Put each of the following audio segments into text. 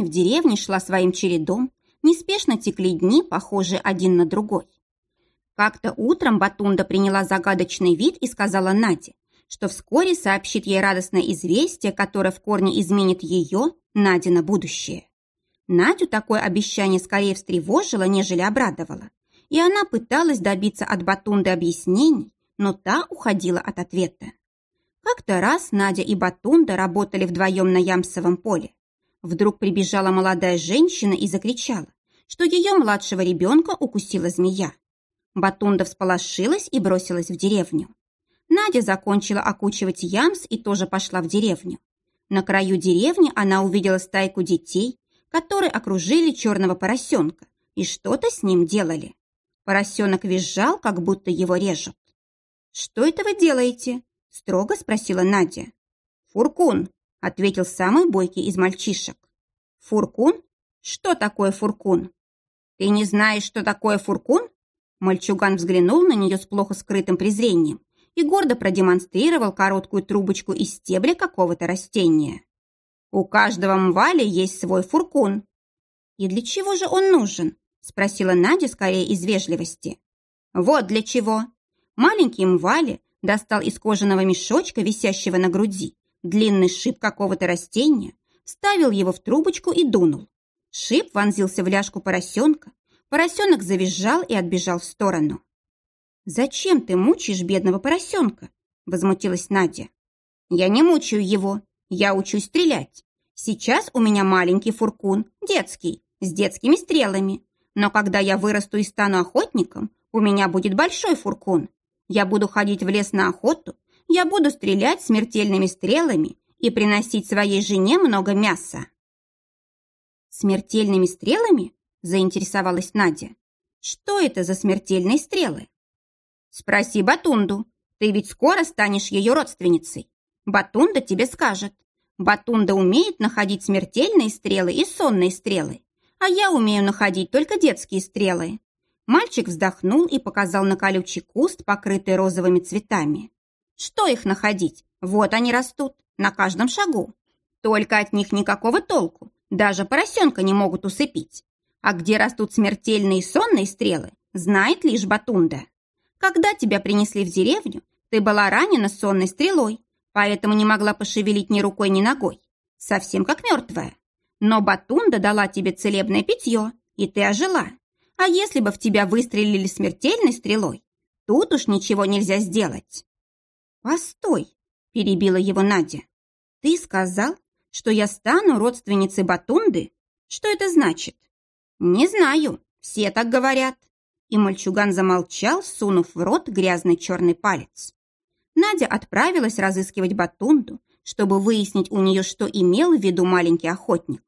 Жизнь в деревне шла своим чередом, неспешно текли дни, похожие один на другой. Как-то утром Батунда приняла загадочный вид и сказала Наде, что вскоре сообщит ей радостное известие, которое в корне изменит ее, Наде, на будущее. Надю такое обещание скорее встревожило, нежели обрадовало, и она пыталась добиться от Батунды объяснений, но та уходила от ответа. Как-то раз Надя и Батунда работали вдвоем на Ямсовом поле. Вдруг прибежала молодая женщина и закричала, что ее младшего ребенка укусила змея. Батунда всполошилась и бросилась в деревню. Надя закончила окучивать ямс и тоже пошла в деревню. На краю деревни она увидела стайку детей, которые окружили черного поросенка и что-то с ним делали. Поросенок визжал, как будто его режут. «Что это вы делаете?» – строго спросила Надя. «Фуркун», – ответил самый бойкий из мальчишек. «Фуркун? Что такое фуркун?» «Ты не знаешь, что такое фуркун?» Мальчуган взглянул на нее с плохо скрытым презрением и гордо продемонстрировал короткую трубочку из стебля какого-то растения. «У каждого мвали есть свой фуркун». «И для чего же он нужен?» – спросила Надя скорее из вежливости. «Вот для чего». Маленький мвали достал из кожаного мешочка, висящего на груди, длинный шип какого-то растения, вставил его в трубочку и дунул. Шип вонзился в ляжку поросенка, поросенок завизжал и отбежал в сторону. «Зачем ты мучаешь бедного поросенка?» – возмутилась Надя. «Я не мучаю его, я учусь стрелять. Сейчас у меня маленький фуркун, детский, с детскими стрелами. Но когда я вырасту и стану охотником, у меня будет большой фуркун. Я буду ходить в лес на охоту, я буду стрелять смертельными стрелами и приносить своей жене много мяса. «Смертельными стрелами?» – заинтересовалась Надя. «Что это за смертельные стрелы?» «Спроси Батунду. Ты ведь скоро станешь ее родственницей. Батунда тебе скажет. Батунда умеет находить смертельные стрелы и сонные стрелы, а я умею находить только детские стрелы. Мальчик вздохнул и показал на колючий куст, покрытый розовыми цветами. Что их находить? Вот они растут, на каждом шагу. Только от них никакого толку, даже поросенка не могут усыпить. А где растут смертельные сонные стрелы, знает лишь Батунда. Когда тебя принесли в деревню, ты была ранена сонной стрелой, поэтому не могла пошевелить ни рукой, ни ногой. Совсем как мертвая. Но Батунда дала тебе целебное питье, и ты ожила. А если бы в тебя выстрелили смертельной стрелой, тут уж ничего нельзя сделать. Постой, перебила его Надя. Ты сказал, что я стану родственницей Батунды? Что это значит? Не знаю, все так говорят. И мальчуган замолчал, сунув в рот грязный черный палец. Надя отправилась разыскивать Батунду, чтобы выяснить у нее, что имел в виду маленький охотник.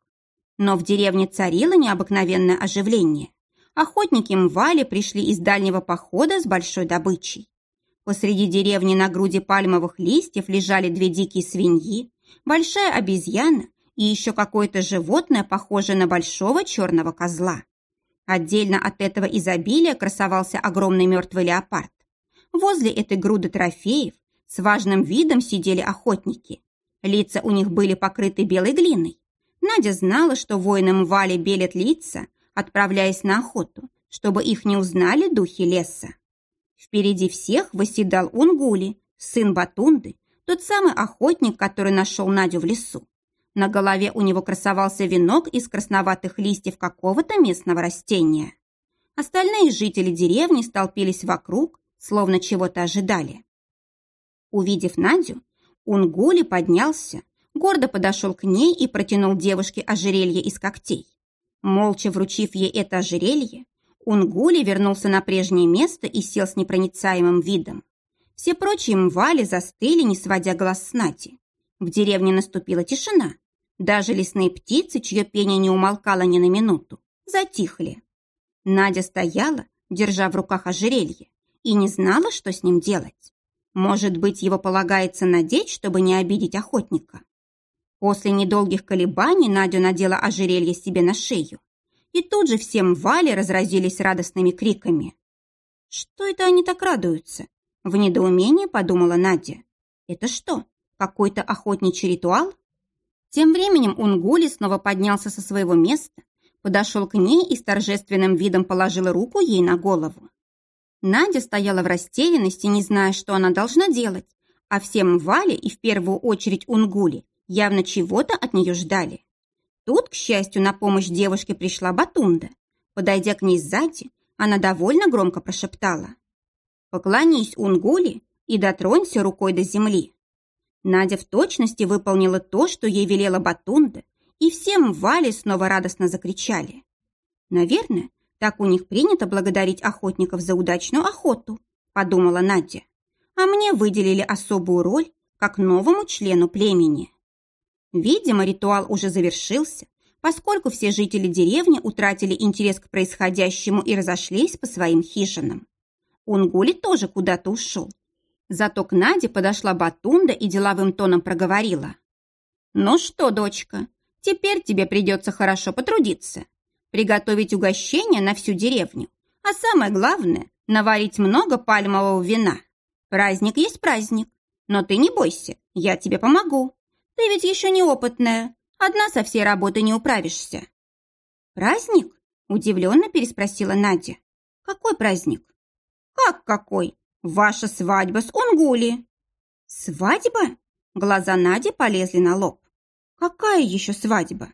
Но в деревне царило необыкновенное оживление охотники Мвали пришли из дальнего похода с большой добычей. Посреди деревни на груди пальмовых листьев лежали две дикие свиньи, большая обезьяна и еще какое-то животное, похожее на большого черного козла. Отдельно от этого изобилия красовался огромный мертвый леопард. Возле этой груды трофеев с важным видом сидели охотники. Лица у них были покрыты белой глиной. Надя знала, что воинам Вали белят лица, отправляясь на охоту, чтобы их не узнали духи леса. Впереди всех восседал Унгули, сын Батунды, тот самый охотник, который нашел Надю в лесу. На голове у него красовался венок из красноватых листьев какого-то местного растения. Остальные жители деревни столпились вокруг, словно чего-то ожидали. Увидев Надю, Унгули поднялся, гордо подошел к ней и протянул девушке ожерелье из когтей. Молча вручив ей это ожерелье, Унгули вернулся на прежнее место и сел с непроницаемым видом. Все прочие мвали застыли, не сводя глаз с Нати. В деревне наступила тишина. Даже лесные птицы, чье пение не умолкало ни на минуту, затихли. Надя стояла, держа в руках ожерелье, и не знала, что с ним делать. Может быть, его полагается надеть, чтобы не обидеть охотника. После недолгих колебаний Надя надела ожерелье себе на шею. И тут же всем Вале разразились радостными криками. «Что это они так радуются?» В недоумении подумала Надя. «Это что, какой-то охотничий ритуал?» Тем временем Унгули снова поднялся со своего места, подошел к ней и с торжественным видом положил руку ей на голову. Надя стояла в растерянности, не зная, что она должна делать, а всем Вале и в первую очередь Унгули явно чего-то от нее ждали. Тут, к счастью, на помощь девушке пришла Батунда. Подойдя к ней сзади, она довольно громко прошептала. «Поклонись Унгули и дотронься рукой до земли». Надя в точности выполнила то, что ей велела Батунда, и всем Вале снова радостно закричали. Наверное, так у них принято благодарить охотников за удачную охоту, подумала Надя. А мне выделили особую роль, как новому члену племени. Видимо, ритуал уже завершился, поскольку все жители деревни утратили интерес к происходящему и разошлись по своим хижинам. Унгули тоже куда-то ушел. Зато к Наде подошла Батунда и деловым тоном проговорила. «Ну что, дочка, теперь тебе придется хорошо потрудиться приготовить угощение на всю деревню, а самое главное – наварить много пальмового вина. Праздник есть праздник, но ты не бойся, я тебе помогу. Ты ведь еще неопытная, одна со всей работой не управишься». «Праздник?» – удивленно переспросила Надя. «Какой праздник?» «Как какой? Ваша свадьба с Унгули». «Свадьба?» Глаза Нади полезли на лоб. «Какая еще свадьба?»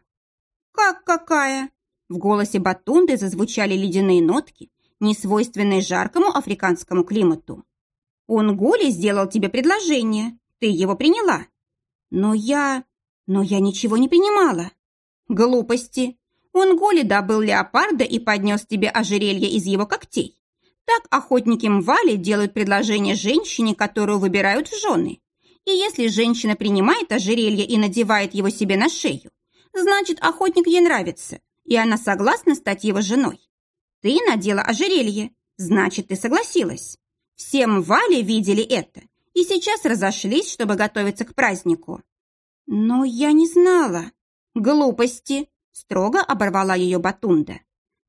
«Как какая?» В голосе Батунды зазвучали ледяные нотки, несвойственные жаркому африканскому климату. «Унгули сделал тебе предложение. Ты его приняла». «Но я... но я ничего не принимала». «Глупости. Унгули добыл леопарда и поднес тебе ожерелье из его когтей. Так охотники Мвали делают предложение женщине, которую выбирают в жены. И если женщина принимает ожерелье и надевает его себе на шею, значит, охотник ей нравится, и она согласна стать его женой. Ты надела ожерелье, значит, ты согласилась. Всем Вали видели это и сейчас разошлись, чтобы готовиться к празднику. Но я не знала. Глупости, строго оборвала ее Батунда.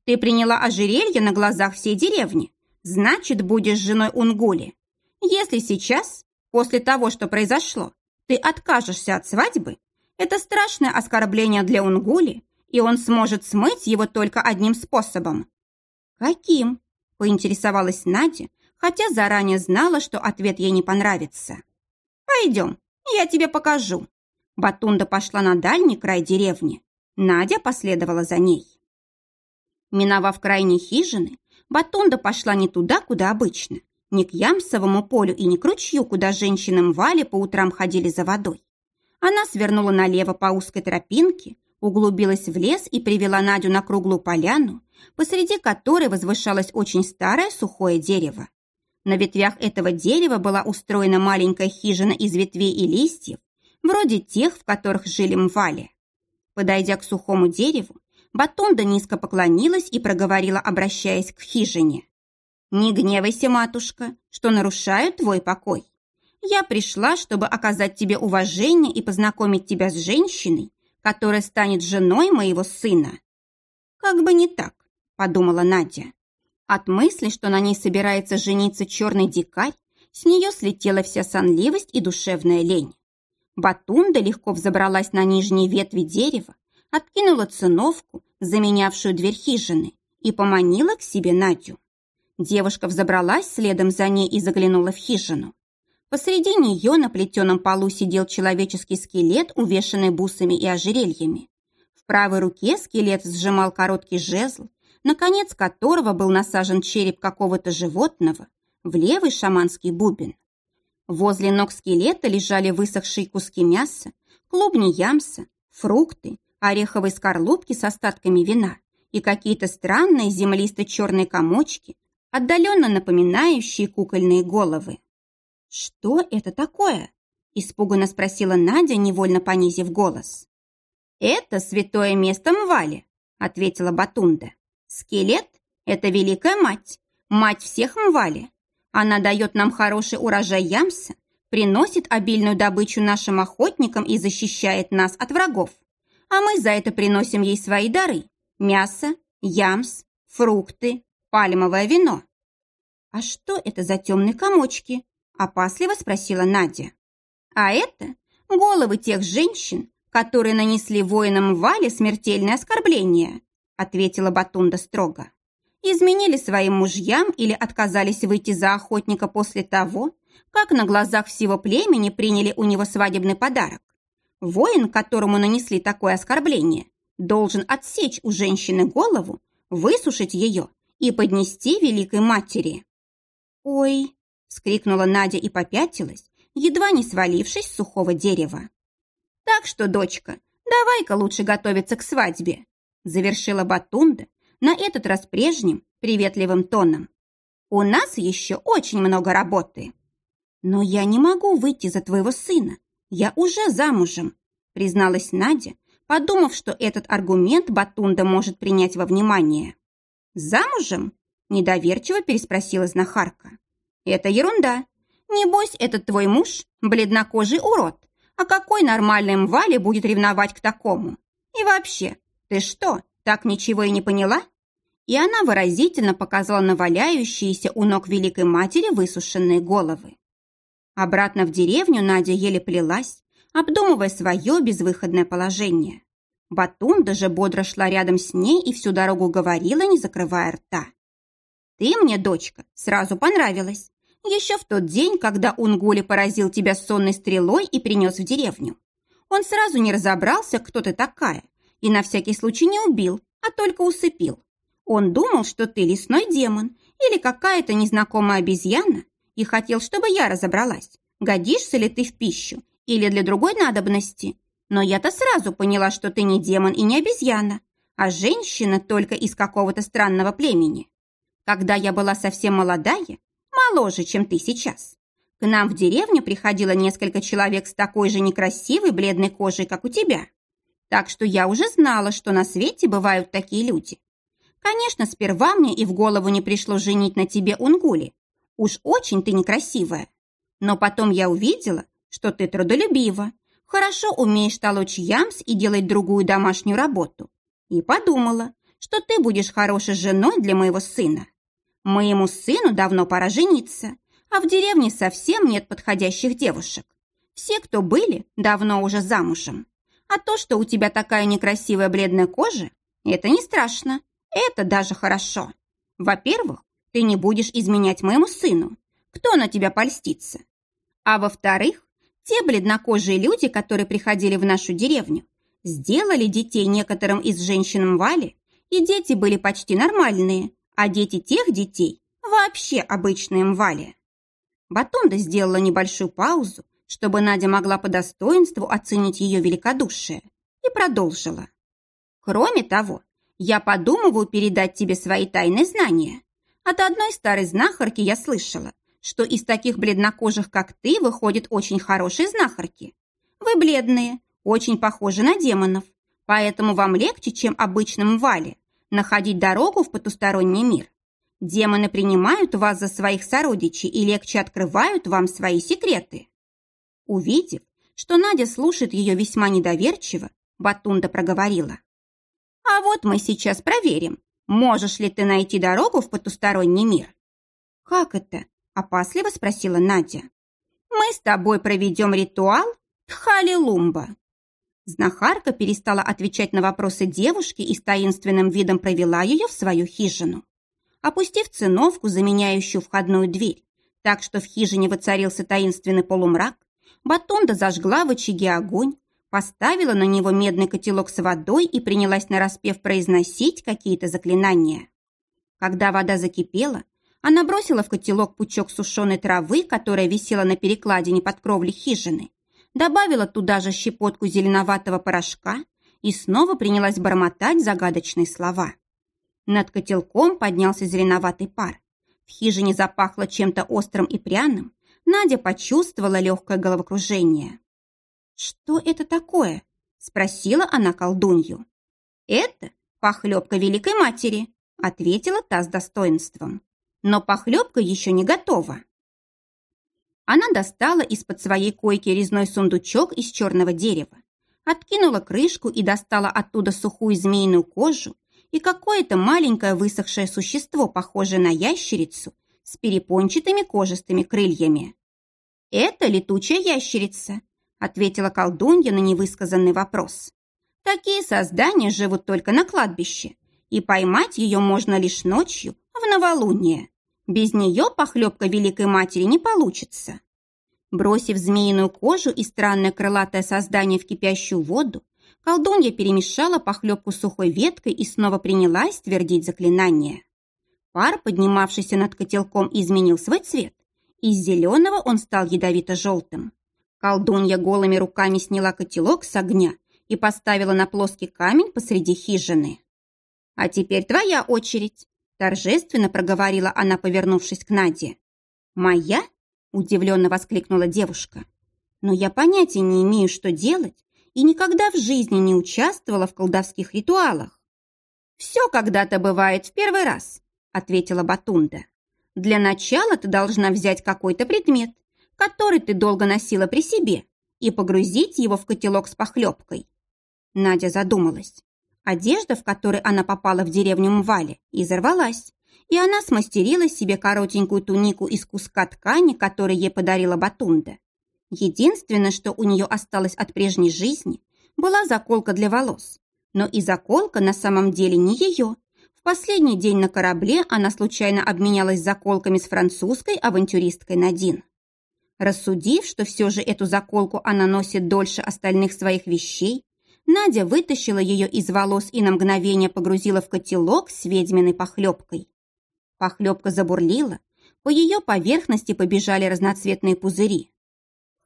Ты приняла ожерелье на глазах всей деревни, значит, будешь женой Унгули. Если сейчас, после того, что произошло, ты откажешься от свадьбы, это страшное оскорбление для Унгули и он сможет смыть его только одним способом. «Каким?» – поинтересовалась Надя, хотя заранее знала, что ответ ей не понравится. «Пойдем, я тебе покажу». Батунда пошла на дальний край деревни. Надя последовала за ней. Миновав крайние хижины, Батунда пошла не туда, куда обычно, не к Ямсовому полю и не к ручью, куда женщины Мвали по утрам ходили за водой. Она свернула налево по узкой тропинке, углубилась в лес и привела Надю на круглую поляну, посреди которой возвышалось очень старое сухое дерево. На ветвях этого дерева была устроена маленькая хижина из ветвей и листьев, вроде тех, в которых жили мвали. Подойдя к сухому дереву, Батонда низко поклонилась и проговорила, обращаясь к хижине. «Не гневайся, матушка, что нарушаю твой покой. Я пришла, чтобы оказать тебе уважение и познакомить тебя с женщиной, которая станет женой моего сына. Как бы не так, подумала Надя. От мысли, что на ней собирается жениться черный дикарь, с нее слетела вся сонливость и душевная лень. Батунда легко взобралась на нижние ветви дерева, откинула циновку, заменявшую дверь хижины, и поманила к себе Надю. Девушка взобралась следом за ней и заглянула в хижину. Посреди нее на плетеном полу сидел человеческий скелет, увешанный бусами и ожерельями. В правой руке скелет сжимал короткий жезл, на конец которого был насажен череп какого-то животного, в левый шаманский бубен. Возле ног скелета лежали высохшие куски мяса, клубни ямса, фрукты, ореховые скорлупки с остатками вина и какие-то странные землисто-черные комочки, отдаленно напоминающие кукольные головы. «Что это такое?» – испуганно спросила Надя, невольно понизив голос. «Это святое место Мвали», – ответила Батунда. «Скелет – это Великая Мать, мать всех Мвали. Она дает нам хороший урожай ямса, приносит обильную добычу нашим охотникам и защищает нас от врагов. А мы за это приносим ей свои дары – мясо, ямс, фрукты, пальмовое вино». «А что это за темные комочки?» Опасливо спросила Надя. А это головы тех женщин, которые нанесли воинам Вале смертельное оскорбление, ответила Батунда строго. Изменили своим мужьям или отказались выйти за охотника после того, как на глазах всего племени приняли у него свадебный подарок. Воин, которому нанесли такое оскорбление, должен отсечь у женщины голову, высушить ее и поднести великой матери. «Ой!» — скрикнула Надя и попятилась, едва не свалившись с сухого дерева. «Так что, дочка, давай-ка лучше готовиться к свадьбе», — завершила Батунда, на этот раз прежним, приветливым тоном. «У нас еще очень много работы». «Но я не могу выйти за твоего сына. Я уже замужем», призналась Надя, подумав, что этот аргумент Батунда может принять во внимание. «Замужем?» – недоверчиво переспросила знахарка. «Это ерунда. Небось, этот твой муж – бледнокожий урод. А какой нормальный мвали будет ревновать к такому? И вообще, ты что, так ничего и не поняла?» И она выразительно показала на валяющиеся у ног Великой Матери высушенные головы. Обратно в деревню Надя еле плелась, обдумывая свое безвыходное положение. Батун даже бодро шла рядом с ней и всю дорогу говорила, не закрывая рта. «Ты мне, дочка, сразу понравилась. Еще в тот день, когда Унгули поразил тебя сонной стрелой и принес в деревню. Он сразу не разобрался, кто ты такая, и на всякий случай не убил, а только усыпил. Он думал, что ты лесной демон или какая-то незнакомая обезьяна, и хотел, чтобы я разобралась, годишься ли ты в пищу или для другой надобности. Но я-то сразу поняла, что ты не демон и не обезьяна, а женщина только из какого-то странного племени. Когда я была совсем молодая, моложе, чем ты сейчас, к нам в деревню приходило несколько человек с такой же некрасивой бледной кожей, как у тебя. Так что я уже знала, что на свете бывают такие люди. Конечно, сперва мне и в голову не пришло женить на тебе Унгули. Уж очень ты некрасивая. Но потом я увидела, что ты трудолюбива, хорошо умеешь толочь ямс и делать другую домашнюю работу. И подумала, что ты будешь хорошей женой для моего сына. Моему сыну давно пора жениться, а в деревне совсем нет подходящих девушек. Все, кто были, давно уже замужем. А то, что у тебя такая некрасивая бледная кожа, это не страшно, это даже хорошо. Во-первых, ты не будешь изменять моему сыну. Кто на тебя польстится? А во-вторых, те бледнокожие люди, которые приходили в нашу деревню, сделали детей некоторым из женщин Вали, и дети были почти нормальные, а дети тех детей вообще обычные Мвали. Батонда сделала небольшую паузу, чтобы Надя могла по достоинству оценить ее великодушие, и продолжила. Кроме того, я подумываю передать тебе свои тайные знания. От одной старой знахарки я слышала, что из таких бледнокожих, как ты, выходят очень хорошие знахарки. Вы бледные, очень похожи на демонов, поэтому вам легче, чем обычным Вале, находить дорогу в потусторонний мир. Демоны принимают вас за своих сородичей и легче открывают вам свои секреты. Увидев, что Надя слушает ее весьма недоверчиво, Батунда проговорила. «А вот мы сейчас проверим, можешь ли ты найти дорогу в потусторонний мир». «Как это?» Опасливо спросила Надя. «Мы с тобой проведем ритуал Тхали-Лумба». Знахарка перестала отвечать на вопросы девушки и с таинственным видом провела ее в свою хижину. Опустив циновку, заменяющую входную дверь, так что в хижине воцарился таинственный полумрак, Батонда зажгла в очаге огонь, поставила на него медный котелок с водой и принялась нараспев произносить какие-то заклинания. Когда вода закипела, она бросила в котелок пучок сушеной травы, которая висела на перекладине под кровлей хижины, добавила туда же щепотку зеленоватого порошка и снова принялась бормотать загадочные слова. Над котелком поднялся зеленоватый пар. В хижине запахло чем-то острым и пряным. Надя почувствовала легкое головокружение. «Что это такое?» – спросила она колдунью. «Это похлебка Великой Матери», – ответила та с достоинством но похлебка еще не готова. Она достала из-под своей койки резной сундучок из черного дерева, откинула крышку и достала оттуда сухую змеиную кожу и какое-то маленькое высохшее существо, похожее на ящерицу, с перепончатыми кожистыми крыльями. «Это летучая ящерица. ответила колдунья на невысказанный вопрос. Такие создания живут только на кладбище, и поймать ее можно лишь ночью, в новолуние. Без нее похлебка Великой Матери не получится. Бросив змеиную кожу и странное крылатое создание в кипящую воду, колдунья перемешала похлебку сухой веткой и снова принялась твердить заклинание. Пар, поднимавшийся над котелком, изменил свой цвет. Из зеленого он стал ядовито-желтым. Колдунья голыми руками сняла котелок с огня и поставила на плоский камень посреди хижины. «А теперь твоя очередь», – торжественно проговорила она, повернувшись к Наде. «Моя?» – удивленно воскликнула девушка. «Но я понятия не имею, что делать, и никогда в жизни не участвовала в колдовских ритуалах». «Все когда-то бывает в первый раз», – ответила Батунда. «Для начала ты должна взять какой-то предмет, который ты долго носила при себе, и погрузить его в котелок с похлебкой. Надя задумалась. Одежда, в которой она попала в деревню Мвали, изорвалась, и она смастерила себе коротенькую тунику из куска ткани, который ей подарила Батунда. Единственное, что у нее осталось от прежней жизни, была заколка для волос. Но и заколка на самом деле не ее. В последний день на корабле она случайно обменялась заколками с французской авантюристкой Надин. Рассудив, что все же эту заколку она носит дольше остальных своих вещей, Надя вытащила ее из волос и на мгновение погрузила в котелок с ведьминой похлебкой. Похлебка забурлила, по ее поверхности побежали разноцветные пузыри.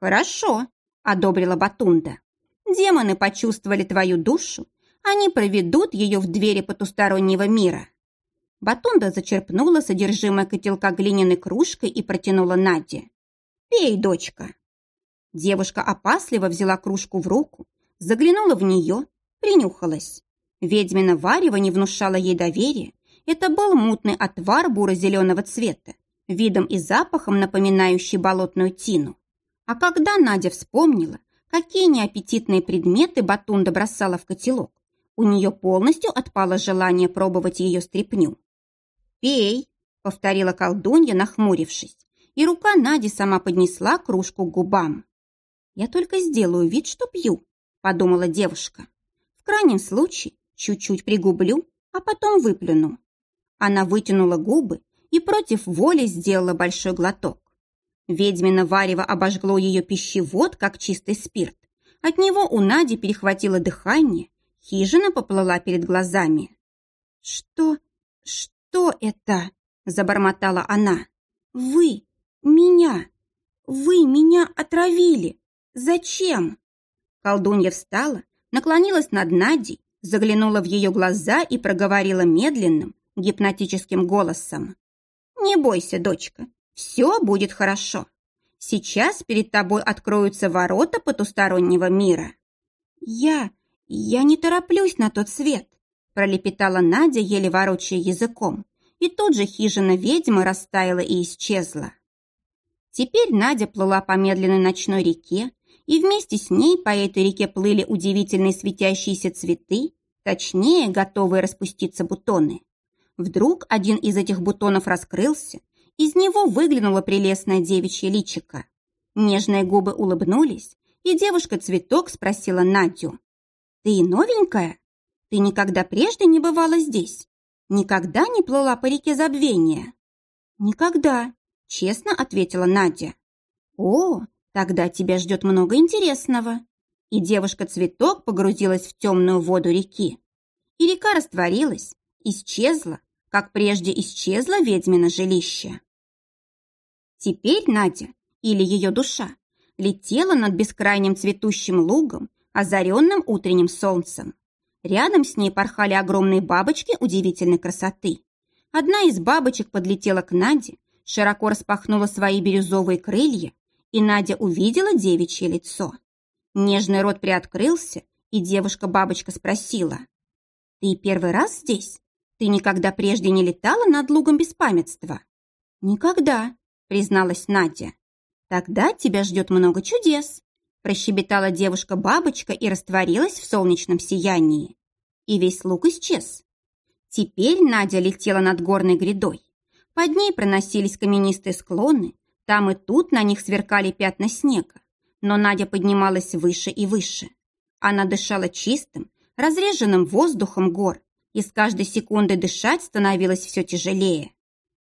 «Хорошо», — одобрила Батунда. «Демоны почувствовали твою душу, они проведут ее в двери потустороннего мира». Батунда зачерпнула содержимое котелка глиняной кружкой и протянула Наде. «Пей, дочка». Девушка опасливо взяла кружку в руку, заглянула в нее, принюхалась. Ведьмина варево не внушала ей доверия. Это был мутный отвар буро-зеленого цвета, видом и запахом напоминающий болотную тину. А когда Надя вспомнила, какие неаппетитные предметы Батунда бросала в котелок, у нее полностью отпало желание пробовать ее стряпню. «Пей», — повторила колдунья, нахмурившись, и рука Нади сама поднесла кружку к губам. «Я только сделаю вид, что пью», подумала девушка. В крайнем случае чуть-чуть пригублю, а потом выплюну. Она вытянула губы и против воли сделала большой глоток. Ведьмина варево обожгло ее пищевод, как чистый спирт. От него у Нади перехватило дыхание, хижина поплыла перед глазами. «Что? Что это?» – забормотала она. «Вы! Меня! Вы меня отравили! Зачем?» Колдунья встала, наклонилась над Надей, заглянула в ее глаза и проговорила медленным, гипнотическим голосом. «Не бойся, дочка, все будет хорошо. Сейчас перед тобой откроются ворота потустороннего мира». «Я... я не тороплюсь на тот свет», пролепетала Надя, еле ворочая языком, и тут же хижина ведьмы растаяла и исчезла. Теперь Надя плыла по медленной ночной реке, и вместе с ней по этой реке плыли удивительные светящиеся цветы, точнее, готовые распуститься бутоны. Вдруг один из этих бутонов раскрылся, из него выглянуло прелестное девичье личико. Нежные губы улыбнулись, и девушка-цветок спросила Надю. «Ты новенькая? Ты никогда прежде не бывала здесь? Никогда не плыла по реке забвения?» «Никогда», — честно ответила Надя. «О, Тогда тебя ждет много интересного. И девушка-цветок погрузилась в темную воду реки. И река растворилась, исчезла, как прежде исчезла ведьмина жилище. Теперь Надя, или ее душа, летела над бескрайним цветущим лугом, озаренным утренним солнцем. Рядом с ней порхали огромные бабочки удивительной красоты. Одна из бабочек подлетела к Наде, широко распахнула свои бирюзовые крылья и Надя увидела девичье лицо. Нежный рот приоткрылся, и девушка-бабочка спросила. «Ты первый раз здесь? Ты никогда прежде не летала над лугом беспамятства?» «Никогда», — призналась Надя. «Тогда тебя ждет много чудес», — прощебетала девушка-бабочка и растворилась в солнечном сиянии. И весь луг исчез. Теперь Надя летела над горной грядой. Под ней проносились каменистые склоны, там и тут на них сверкали пятна снега. Но Надя поднималась выше и выше. Она дышала чистым, разреженным воздухом гор, и с каждой секундой дышать становилось все тяжелее.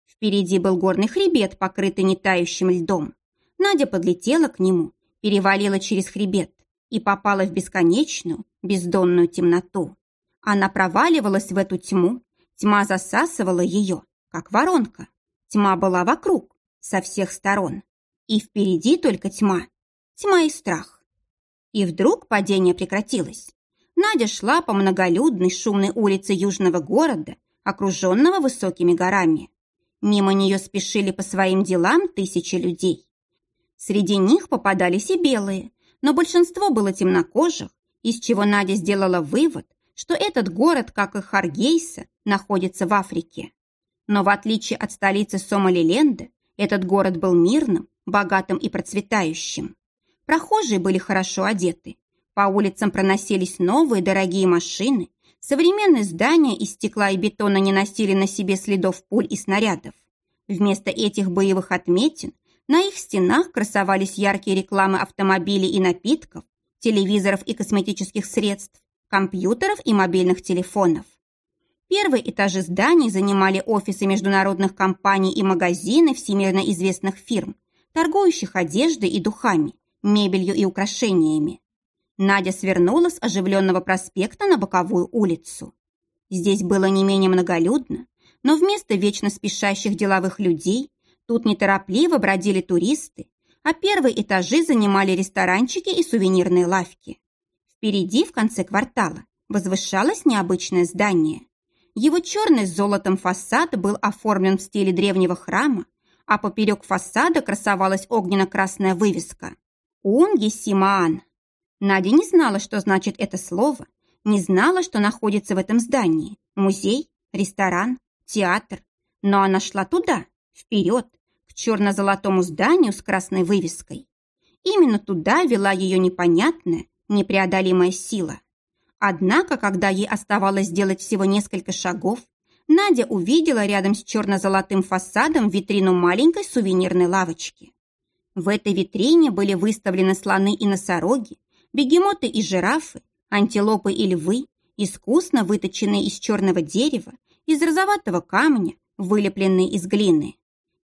Впереди был горный хребет, покрытый нетающим льдом. Надя подлетела к нему, перевалила через хребет и попала в бесконечную, бездонную темноту. Она проваливалась в эту тьму, тьма засасывала ее, как воронка. Тьма была вокруг, со всех сторон. И впереди только тьма, тьма и страх. И вдруг падение прекратилось. Надя шла по многолюдной шумной улице южного города, окруженного высокими горами. Мимо нее спешили по своим делам тысячи людей. Среди них попадались и белые, но большинство было темнокожих, из чего Надя сделала вывод, что этот город, как и Харгейса, находится в Африке. Но в отличие от столицы Сомалиленда, этот город был мирным, богатым и процветающим. Прохожие были хорошо одеты. По улицам проносились новые дорогие машины, Современные здания из стекла и бетона не носили на себе следов пуль и снарядов. Вместо этих боевых отметин на их стенах красовались яркие рекламы автомобилей и напитков, телевизоров и косметических средств, компьютеров и мобильных телефонов. Первые этажи зданий занимали офисы международных компаний и магазины всемирно известных фирм, торгующих одеждой и духами, мебелью и украшениями. Надя свернула с оживленного проспекта на боковую улицу. Здесь было не менее многолюдно, но вместо вечно спешащих деловых людей тут неторопливо бродили туристы, а первые этажи занимали ресторанчики и сувенирные лавки. Впереди, в конце квартала, возвышалось необычное здание. Его черный с золотом фасад был оформлен в стиле древнего храма, а поперек фасада красовалась огненно-красная вывеска «Унги Симаан». Надя не знала, что значит это слово, не знала, что находится в этом здании. Музей, ресторан, театр. Но она шла туда, вперед, к черно-золотому зданию с красной вывеской. Именно туда вела ее непонятная, непреодолимая сила. Однако, когда ей оставалось сделать всего несколько шагов, Надя увидела рядом с черно-золотым фасадом витрину маленькой сувенирной лавочки. В этой витрине были выставлены слоны и носороги, бегемоты и жирафы, антилопы и львы, искусно выточенные из черного дерева, из розоватого камня, вылепленные из глины.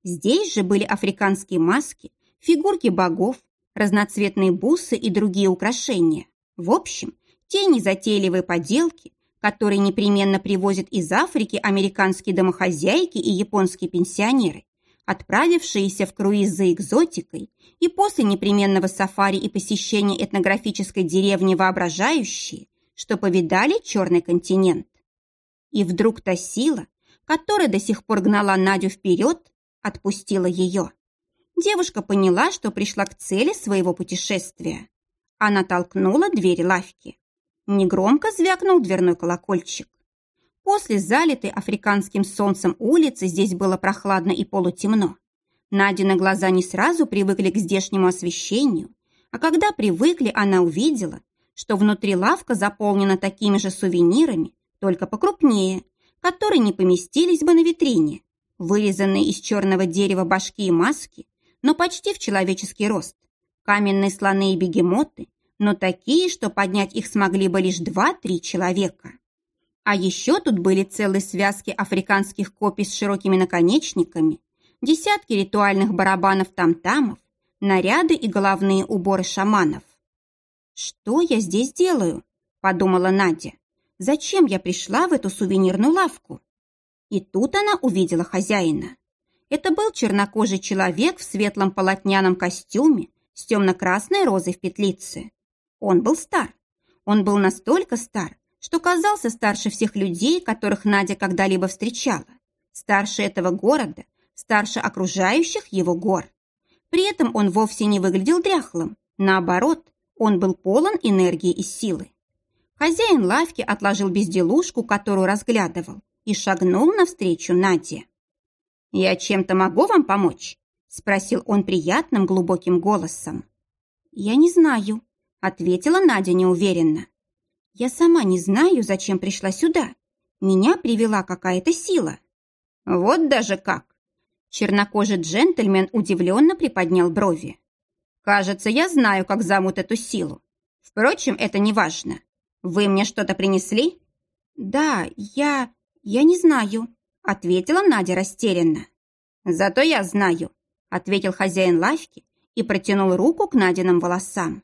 Здесь же были африканские маски, фигурки богов, разноцветные бусы и другие украшения. В общем, те незатейливые поделки, которые непременно привозят из Африки американские домохозяйки и японские пенсионеры, отправившиеся в круиз за экзотикой и после непременного сафари и посещения этнографической деревни воображающие, что повидали черный континент. И вдруг та сила, которая до сих пор гнала Надю вперед, отпустила ее. Девушка поняла, что пришла к цели своего путешествия. Она толкнула дверь лавки. Негромко звякнул дверной колокольчик. После залитой африканским солнцем улицы здесь было прохладно и полутемно. Надины глаза не сразу привыкли к здешнему освещению, а когда привыкли, она увидела, что внутри лавка заполнена такими же сувенирами, только покрупнее, которые не поместились бы на витрине, вырезанные из черного дерева башки и маски, но почти в человеческий рост, каменные слоны и бегемоты, но такие, что поднять их смогли бы лишь два-три человека. А еще тут были целые связки африканских копий с широкими наконечниками, десятки ритуальных барабанов там-тамов, наряды и головные уборы шаманов. «Что я здесь делаю?» – подумала Надя. «Зачем я пришла в эту сувенирную лавку?» И тут она увидела хозяина. Это был чернокожий человек в светлом полотняном костюме с темно-красной розой в петлице. Он был стар. Он был настолько стар, что казался старше всех людей, которых Надя когда-либо встречала, старше этого города, старше окружающих его гор. При этом он вовсе не выглядел дряхлым, наоборот, он был полон энергии и силы. Хозяин лавки отложил безделушку, которую разглядывал, и шагнул навстречу Наде. «Я чем-то могу вам помочь?» – спросил он приятным глубоким голосом. «Я не знаю», – ответила Надя неуверенно. Я сама не знаю, зачем пришла сюда. Меня привела какая-то сила. Вот даже как. Чернокожий джентльмен удивленно приподнял брови. Кажется, я знаю, как зовут эту силу. Впрочем, это не важно. Вы мне что-то принесли? Да, я... я не знаю, ответила Надя растерянно. Зато я знаю, ответил хозяин лавки и протянул руку к Надиным волосам.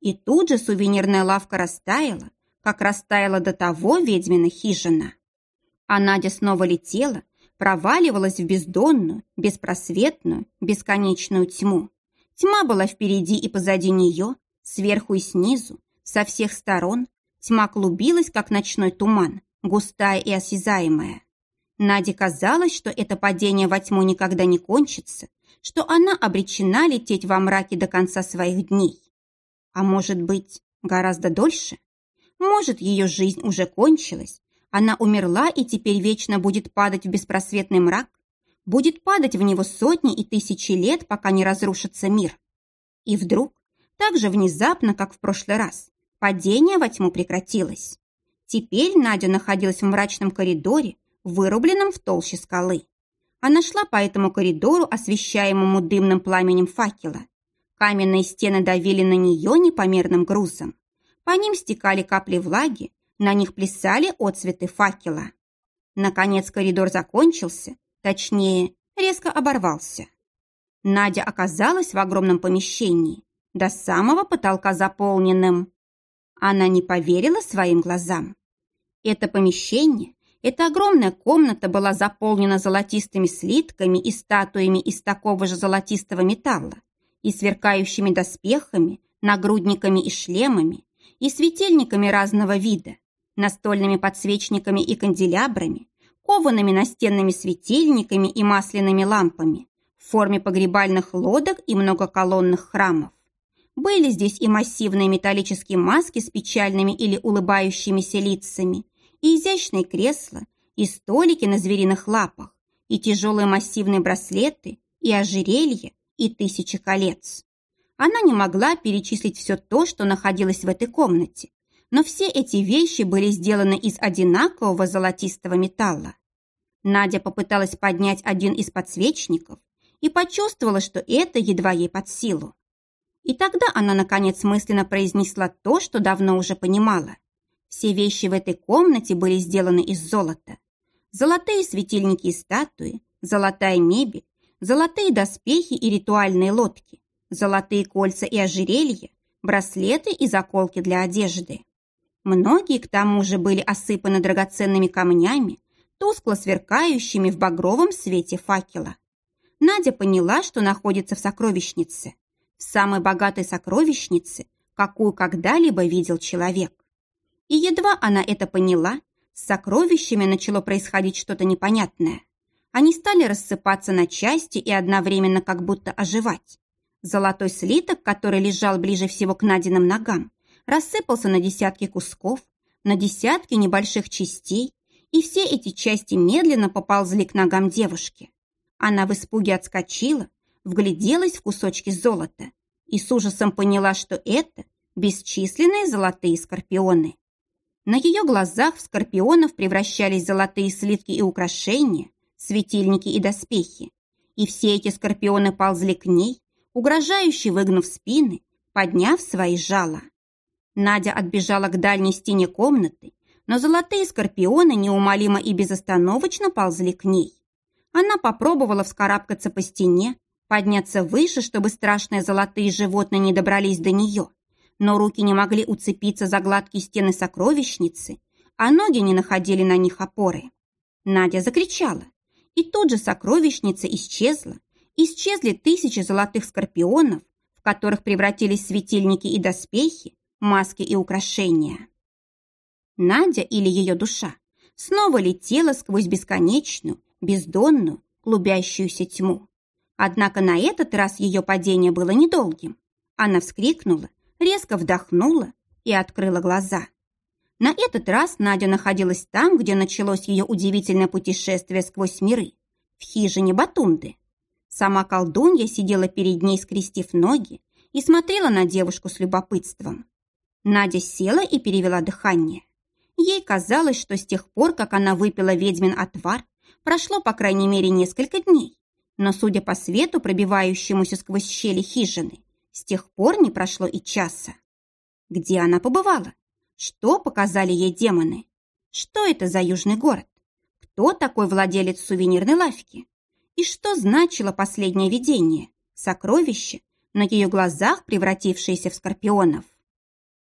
И тут же сувенирная лавка растаяла, как растаяла до того ведьмина хижина. А Надя снова летела, проваливалась в бездонную, беспросветную, бесконечную тьму. Тьма была впереди и позади нее, сверху и снизу, со всех сторон. Тьма клубилась, как ночной туман, густая и осязаемая. Наде казалось, что это падение во тьму никогда не кончится, что она обречена лететь во мраке до конца своих дней. А может быть, гораздо дольше? Может, ее жизнь уже кончилась, она умерла и теперь вечно будет падать в беспросветный мрак, будет падать в него сотни и тысячи лет, пока не разрушится мир. И вдруг, так же внезапно, как в прошлый раз, падение во тьму прекратилось. Теперь Надя находилась в мрачном коридоре, вырубленном в толще скалы. Она шла по этому коридору, освещаемому дымным пламенем факела. Каменные стены давили на нее непомерным грузом. По ним стекали капли влаги, на них плясали отцветы факела. Наконец коридор закончился, точнее, резко оборвался. Надя оказалась в огромном помещении, до самого потолка заполненным. Она не поверила своим глазам. Это помещение, эта огромная комната была заполнена золотистыми слитками и статуями из такого же золотистого металла и сверкающими доспехами, нагрудниками и шлемами, и светильниками разного вида, настольными подсвечниками и канделябрами, коваными настенными светильниками и масляными лампами, в форме погребальных лодок и многоколонных храмов. Были здесь и массивные металлические маски с печальными или улыбающимися лицами, и изящные кресла, и столики на звериных лапах, и тяжелые массивные браслеты, и ожерелья, и тысячи колец. Она не могла перечислить все то, что находилось в этой комнате, но все эти вещи были сделаны из одинакового золотистого металла. Надя попыталась поднять один из подсвечников и почувствовала, что это едва ей под силу. И тогда она, наконец, мысленно произнесла то, что давно уже понимала. Все вещи в этой комнате были сделаны из золота. Золотые светильники и статуи, золотая мебель, золотые доспехи и ритуальные лодки, золотые кольца и ожерелья, браслеты и заколки для одежды. Многие, к тому же, были осыпаны драгоценными камнями, тускло сверкающими в багровом свете факела. Надя поняла, что находится в сокровищнице, в самой богатой сокровищнице, какую когда-либо видел человек. И едва она это поняла, с сокровищами начало происходить что-то непонятное. Они стали рассыпаться на части и одновременно как будто оживать. Золотой слиток, который лежал ближе всего к Надиным ногам, рассыпался на десятки кусков, на десятки небольших частей, и все эти части медленно поползли к ногам девушки. Она в испуге отскочила, вгляделась в кусочки золота и с ужасом поняла, что это бесчисленные золотые скорпионы. На ее глазах в скорпионов превращались золотые слитки и украшения, светильники и доспехи. И все эти скорпионы ползли к ней, угрожающе выгнув спины, подняв свои жала. Надя отбежала к дальней стене комнаты, но золотые скорпионы неумолимо и безостановочно ползли к ней. Она попробовала вскарабкаться по стене, подняться выше, чтобы страшные золотые животные не добрались до нее, но руки не могли уцепиться за гладкие стены сокровищницы, а ноги не находили на них опоры. Надя закричала, и тут же сокровищница исчезла, исчезли тысячи золотых скорпионов, в которых превратились светильники и доспехи, маски и украшения. Надя или ее душа снова летела сквозь бесконечную, бездонную, клубящуюся тьму. Однако на этот раз ее падение было недолгим. Она вскрикнула, резко вдохнула и открыла глаза. На этот раз Надя находилась там, где началось ее удивительное путешествие сквозь миры, в хижине Батунды. Сама колдунья сидела перед ней, скрестив ноги, и смотрела на девушку с любопытством. Надя села и перевела дыхание. Ей казалось, что с тех пор, как она выпила ведьмин отвар, прошло по крайней мере несколько дней. Но, судя по свету, пробивающемуся сквозь щели хижины, С тех пор не прошло и часа. Где она побывала? Что показали ей демоны? Что это за южный город? Кто такой владелец сувенирной лавки? И что значило последнее видение? Сокровище, на ее глазах превратившееся в скорпионов.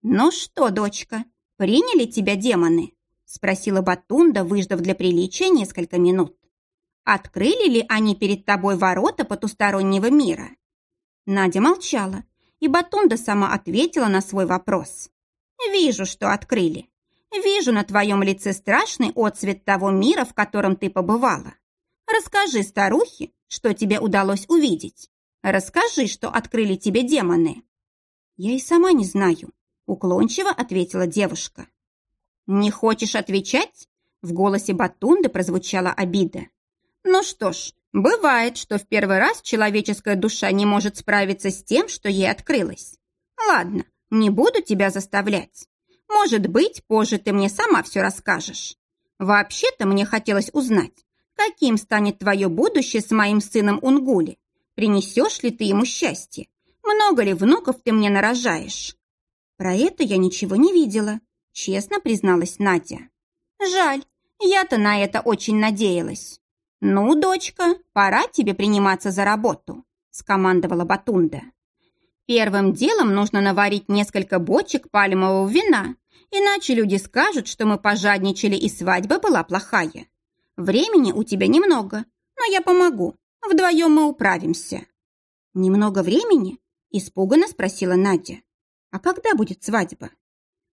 «Ну что, дочка, приняли тебя демоны?» спросила Батунда, выждав для приличия несколько минут. «Открыли ли они перед тобой ворота потустороннего мира?» Надя молчала, и Батунда сама ответила на свой вопрос. «Вижу, что открыли. Вижу на твоем лице страшный отцвет того мира, в котором ты побывала. Расскажи старухе, что тебе удалось увидеть. Расскажи, что открыли тебе демоны». «Я и сама не знаю», — уклончиво ответила девушка. «Не хочешь отвечать?» В голосе Батунды прозвучала обида. «Ну что ж, бывает, что в первый раз человеческая душа не может справиться с тем, что ей открылось. Ладно, не буду тебя заставлять. Может быть, позже ты мне сама все расскажешь. Вообще-то мне хотелось узнать, каким станет твое будущее с моим сыном Унгули. Принесешь ли ты ему счастье? Много ли внуков ты мне нарожаешь?» «Про это я ничего не видела», — честно призналась Надя. «Жаль, я-то на это очень надеялась. Ну, дочка, пора тебе приниматься за работу», — скомандовала Батунда. «Первым делом нужно наварить несколько бочек пальмового вина, иначе люди скажут, что мы пожадничали и свадьба была плохая. Времени у тебя немного, но я помогу. Вдвоем мы управимся». «Немного времени?» – испуганно спросила Надя. «А когда будет свадьба?»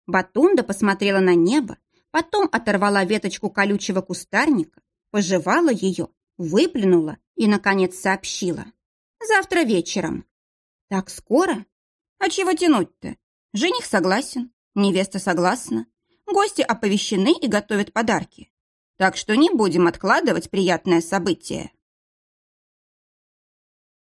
Батунда посмотрела на небо, потом оторвала веточку колючего кустарника, пожевала ее, выплюнула и, наконец, сообщила. «Завтра вечером». «Так скоро? А чего тянуть-то? Жених согласен, невеста согласна, гости оповещены и готовят подарки. Так что не будем откладывать приятное событие».